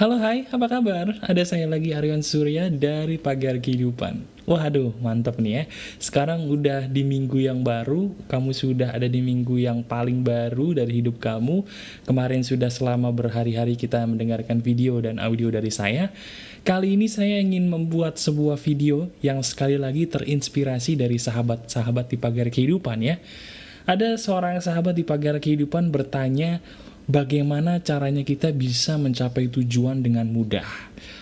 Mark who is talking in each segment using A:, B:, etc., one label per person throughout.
A: Halo hai, apa kabar? Ada saya lagi Aryan Surya dari Pagar Kehidupan. Waduh, mantap nih ya. Sekarang udah di minggu yang baru. Kamu sudah ada di minggu yang paling baru dari hidup kamu. Kemarin sudah selama berhari-hari kita mendengarkan video dan audio dari saya. Kali ini saya ingin membuat sebuah video Yang sekali lagi terinspirasi dari sahabat-sahabat di Pagar Kehidupan ya. Ada seorang sahabat di Pagar Kehidupan bertanya bagaimana caranya kita bisa mencapai tujuan dengan mudah.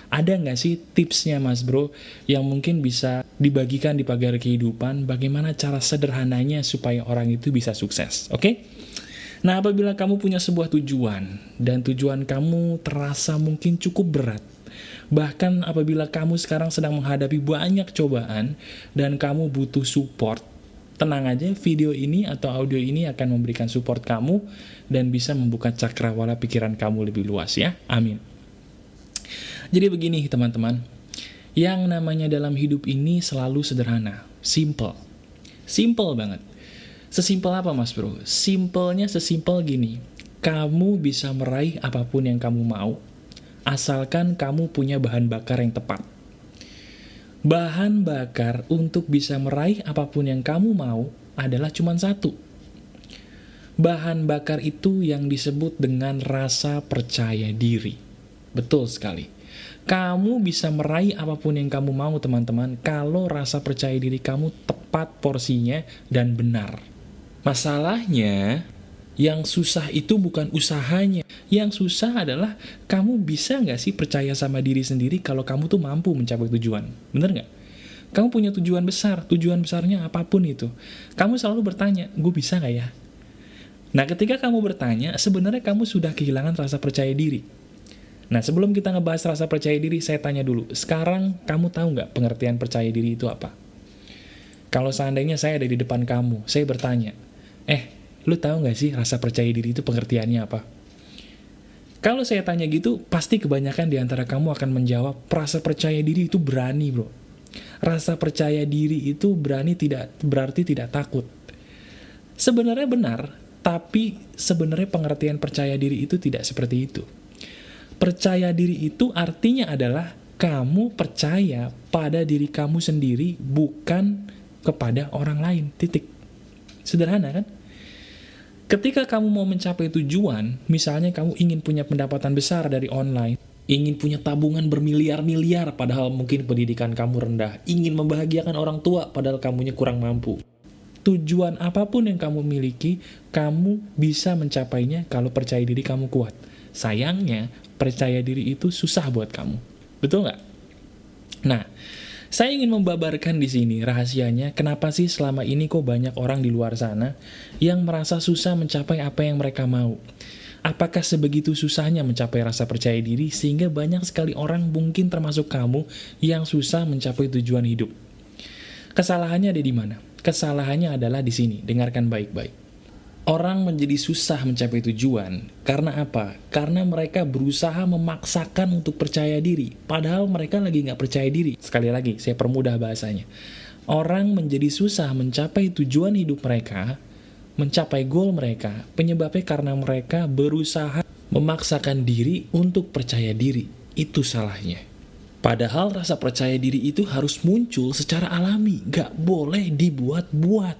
A: Ada nggak sih tipsnya mas bro yang mungkin bisa dibagikan di pagar kehidupan bagaimana cara sederhananya supaya orang itu bisa sukses, oke? Okay? Nah apabila kamu punya sebuah tujuan dan tujuan kamu terasa mungkin cukup berat, bahkan apabila kamu sekarang sedang menghadapi banyak cobaan dan kamu butuh support, Tenang aja, video ini atau audio ini akan memberikan support kamu dan bisa membuka cakrawala pikiran kamu lebih luas ya. Amin. Jadi begini teman-teman, yang namanya dalam hidup ini selalu sederhana, simple. Simple banget. Sesimpel apa mas bro? Simpelnya sesimpel gini, kamu bisa meraih apa pun yang kamu mau, asalkan kamu punya bahan bakar yang tepat. Bahan bakar untuk bisa meraih apa pun yang kamu mau adalah cuma satu. Bahan bakar itu yang disebut dengan rasa percaya diri. Betul sekali. Kamu bisa meraih apa pun yang kamu mau teman-teman kalau rasa percaya diri kamu tepat porsinya dan benar. Masalahnya, yang susah itu bukan usahanya. Yang susah adalah kamu bisa nggak sih percaya sama diri sendiri kalau kamu tuh mampu mencapai tujuan. Bener nggak? Kamu punya tujuan besar, tujuan besarnya apa pun itu. Kamu selalu bertanya, gue bisa nggak ya? Nah ketika kamu bertanya, sebenarnya kamu sudah kehilangan rasa percaya diri. Nah sebelum kita ngebahas rasa percaya diri, saya tanya dulu, sekarang kamu tahu nggak pengertian percaya diri itu apa? Kalau seandainya saya ada di depan kamu, saya bertanya, eh Lu tahu gak sih rasa percaya diri itu pengertiannya apa? Kalau saya tanya gitu, pasti kebanyakan di antara kamu akan menjawab, rasa percaya diri itu berani bro. Rasa percaya diri itu berani tidak berarti tidak takut. Sebenarnya benar, tapi sebenarnya pengertian percaya diri itu tidak seperti itu. Percaya diri itu artinya adalah kamu percaya pada diri kamu sendiri, bukan kepada orang lain. Titik. Sederhana kan? Ketika kamu mau mencapai tujuan, misalnya kamu ingin punya pendapatan besar dari online, ingin punya tabungan bermiliar-miliar padahal mungkin pendidikan kamu rendah, ingin membahagiakan orang tua padahal kamunya kurang mampu. Tujuan apa pun yang kamu miliki, kamu bisa mencapainya kalau percaya diri kamu kuat. Sayangnya, percaya diri itu susah buat kamu. Betul nggak? Nah, saya ingin membabarkan di sini rahasianya kenapa sih selama ini kok banyak orang di luar sana yang merasa susah mencapai apa yang mereka mau. Apakah sebegitu susahnya mencapai rasa percaya diri sehingga banyak sekali orang mungkin termasuk kamu yang susah mencapai tujuan hidup? Kesalahannya ada di mana? Kesalahannya adalah di sini. Dengarkan baik-baik. Orang menjadi susah mencapai tujuan karena apa? Karena mereka berusaha memaksakan untuk percaya diri, padahal mereka lagi nggak percaya diri. Sekali lagi, saya permudah bahasanya. Orang menjadi susah mencapai tujuan hidup mereka, mencapai goal mereka, penyebabnya karena mereka berusaha memaksakan diri untuk percaya diri. Itu salahnya. Padahal rasa percaya diri itu harus muncul secara alami, gak boleh dibuat-buat.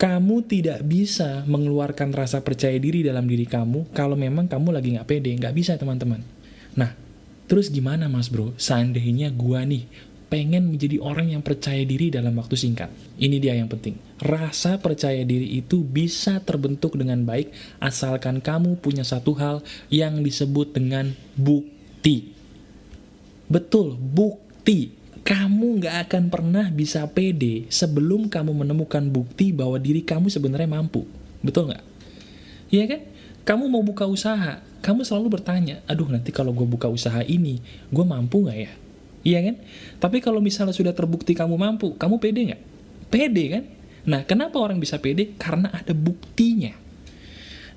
A: Kamu tidak bisa mengeluarkan rasa percaya diri dalam diri kamu kalau memang kamu lagi nggak pede. Nggak bisa, teman-teman. Nah, terus gimana mas bro? Seandainya gua nih pengen menjadi orang yang percaya diri dalam waktu singkat. Ini dia yang penting. Rasa percaya diri itu bisa terbentuk dengan baik asalkan kamu punya satu hal yang disebut dengan bukti. Betul, bukti kamu nggak akan pernah bisa pede sebelum kamu menemukan bukti bahwa diri kamu sebenarnya mampu. Betul nggak? Iya kan? Kamu mau buka usaha, kamu selalu bertanya, aduh nanti kalau gue buka usaha ini, gue mampu nggak ya? Iya kan? Tapi kalau misalnya sudah terbukti kamu mampu, kamu pede nggak? Pede kan? Nah, kenapa orang bisa pede? Karena ada buktinya.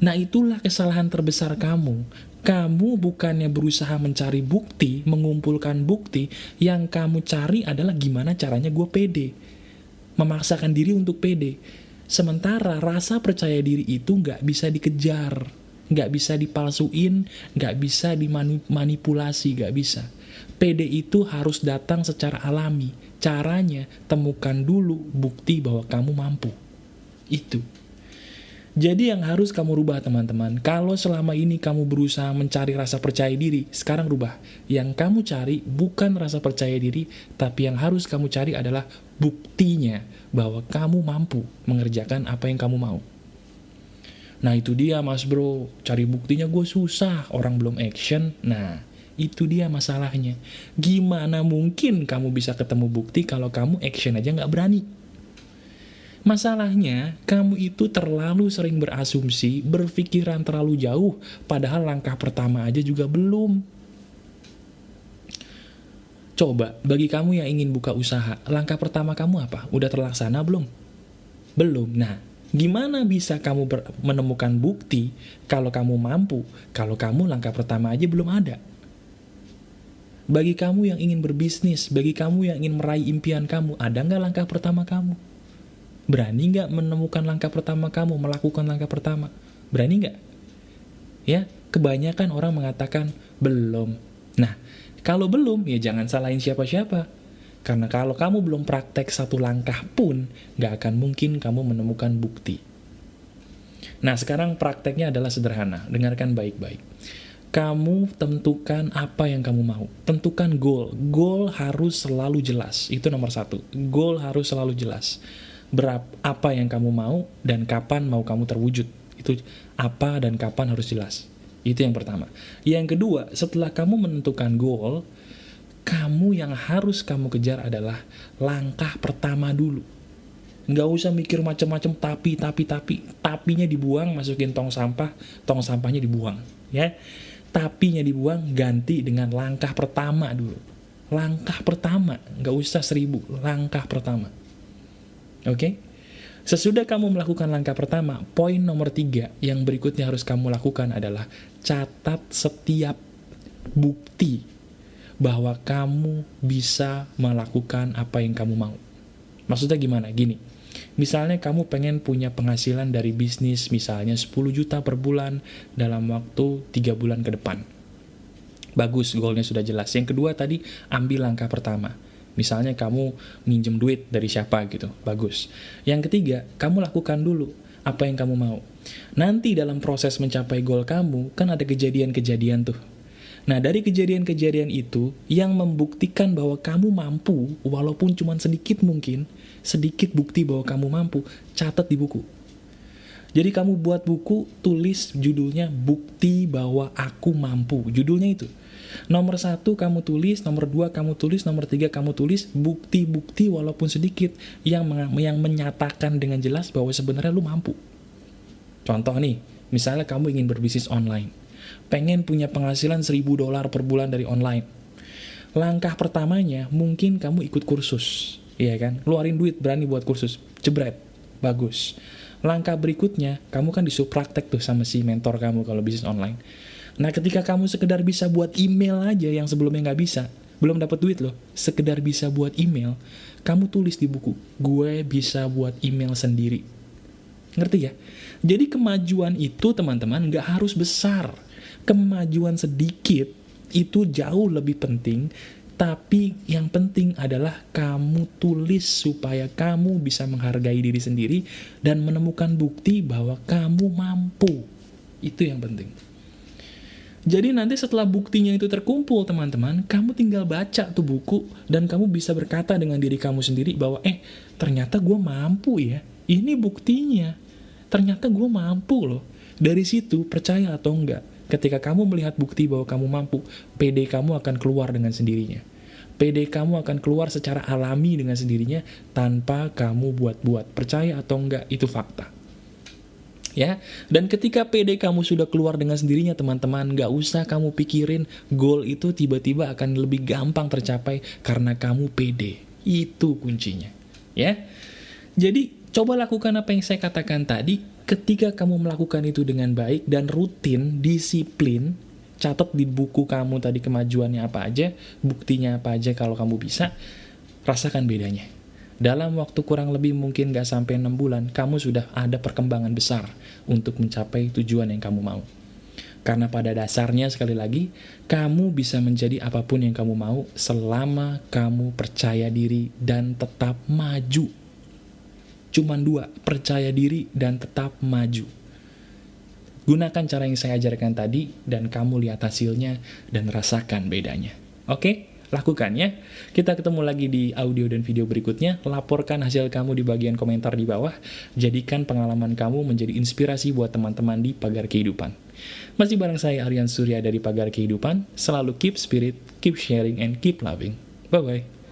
A: Nah, itulah kesalahan terbesar kamu kamu bukannya berusaha mencari bukti, mengumpulkan bukti, yang kamu cari adalah gimana caranya gue pede. Memaksakan diri untuk pede. Sementara rasa percaya diri itu nggak bisa dikejar. Nggak bisa dipalsuin, nggak bisa dimanipulasi, nggak bisa. PD itu harus datang secara alami. Caranya, temukan dulu bukti bahwa kamu mampu. Itu. Jadi yang harus kamu rubah teman-teman, kalau selama ini kamu berusaha mencari rasa percaya diri, sekarang rubah. Yang kamu cari bukan rasa percaya diri, tapi yang harus kamu cari adalah buktinya bahwa kamu mampu mengerjakan apa yang kamu mau. Nah itu dia mas bro, cari buktinya gue susah, orang belum action. Nah itu dia masalahnya. Gimana mungkin kamu bisa ketemu bukti kalau kamu action aja nggak berani? Masalahnya, kamu itu terlalu sering berasumsi, berpikiran terlalu jauh, padahal langkah pertama aja juga belum. Coba, bagi kamu yang ingin buka usaha, langkah pertama kamu apa? Udah terlaksana belum? Belum. Nah, gimana bisa kamu menemukan bukti kalau kamu mampu, kalau kamu langkah pertama aja belum ada? Bagi kamu yang ingin berbisnis, bagi kamu yang ingin meraih impian kamu, ada nggak langkah pertama kamu? Berani nggak menemukan langkah pertama kamu, melakukan langkah pertama? Berani nggak? Ya, kebanyakan orang mengatakan belum. Nah, kalau belum, ya jangan salahin siapa-siapa. Karena kalau kamu belum praktek satu langkah pun, nggak akan mungkin kamu menemukan bukti. Nah, sekarang prakteknya adalah sederhana. Dengarkan baik-baik. Kamu tentukan apa yang kamu mau. Tentukan goal. Goal harus selalu jelas. Itu nomor satu. Goal harus selalu jelas berapa apa yang kamu mau dan kapan mau kamu terwujud. Itu apa dan kapan harus jelas. Itu yang pertama. Yang kedua, setelah kamu menentukan goal, kamu yang harus kamu kejar adalah langkah pertama dulu. Nggak usah mikir macam-macam tapi, tapi, tapi. Tapinya dibuang, masukin tong sampah, tong sampahnya dibuang. ya Tapinya dibuang, ganti dengan langkah pertama dulu. Langkah pertama, nggak usah seribu, langkah pertama. Oke? Okay? Sesudah kamu melakukan langkah pertama, poin nomor tiga yang berikutnya harus kamu lakukan adalah catat setiap bukti bahwa kamu bisa melakukan apa yang kamu mau. Maksudnya gimana? Gini, misalnya kamu pengen punya penghasilan dari bisnis misalnya 10 juta per bulan dalam waktu 3 bulan ke depan. Bagus, goalnya sudah jelas. Yang kedua tadi, ambil langkah pertama Misalnya kamu minjem duit dari siapa gitu, bagus. Yang ketiga, kamu lakukan dulu apa yang kamu mau. Nanti dalam proses mencapai goal kamu, kan ada kejadian-kejadian tuh. Nah, dari kejadian-kejadian itu, yang membuktikan bahwa kamu mampu, walaupun cuma sedikit mungkin, sedikit bukti bahwa kamu mampu, catat di buku. Jadi kamu buat buku, tulis judulnya Bukti Bahwa Aku Mampu. Judulnya itu. Nomor satu kamu tulis, nomor dua kamu tulis, nomor tiga kamu tulis bukti-bukti walaupun sedikit yang yang menyatakan dengan jelas bahwa sebenarnya lu mampu. Contoh nih, misalnya kamu ingin berbisnis online, pengen punya penghasilan 1000 dolar per bulan dari online. Langkah pertamanya mungkin kamu ikut kursus, iya kan? Luarin duit berani buat kursus, jebret, bagus. Langkah berikutnya, kamu kan disuruh praktek tuh sama si mentor kamu kalau bisnis online Nah ketika kamu sekedar bisa buat email aja yang sebelumnya nggak bisa, belum dapat duit loh, sekedar bisa buat email, kamu tulis di buku, gue bisa buat email sendiri. Ngerti ya? Jadi kemajuan itu teman-teman nggak harus besar. Kemajuan sedikit itu jauh lebih penting tapi yang penting adalah kamu tulis supaya kamu bisa menghargai diri sendiri dan menemukan bukti bahwa kamu mampu. Itu yang penting. Jadi nanti setelah buktinya itu terkumpul teman-teman, kamu tinggal baca tuh buku dan kamu bisa berkata dengan diri kamu sendiri bahwa eh ternyata gue mampu ya, ini buktinya. Ternyata gue mampu loh. Dari situ percaya atau enggak, ketika kamu melihat bukti bahwa kamu mampu, PD kamu akan keluar dengan sendirinya. PD kamu akan keluar secara alami dengan sendirinya tanpa kamu buat-buat. Percaya atau enggak, itu fakta ya. Dan ketika PD kamu sudah keluar dengan sendirinya teman-teman, gak usah kamu pikirin goal itu tiba-tiba akan lebih gampang tercapai karena kamu PD. Itu kuncinya, ya. Jadi coba lakukan apa yang saya katakan tadi. Ketika kamu melakukan itu dengan baik dan rutin, disiplin, catat di buku kamu tadi kemajuannya apa aja, buktinya apa aja kalau kamu bisa, rasakan bedanya. Dalam waktu kurang lebih mungkin gak sampai 6 bulan, kamu sudah ada perkembangan besar untuk mencapai tujuan yang kamu mau. Karena pada dasarnya sekali lagi, kamu bisa menjadi apa pun yang kamu mau selama kamu percaya diri dan tetap maju. Cuman dua, percaya diri dan tetap maju. Gunakan cara yang saya ajarkan tadi dan kamu lihat hasilnya dan rasakan bedanya. Oke? Lakukan ya. Kita ketemu lagi di audio dan video berikutnya. Laporkan hasil kamu di bagian komentar di bawah. Jadikan pengalaman kamu menjadi inspirasi buat teman-teman di Pagar Kehidupan. Masih bareng saya Aryan Surya dari Pagar Kehidupan. Selalu keep spirit, keep sharing, and keep loving. Bye-bye.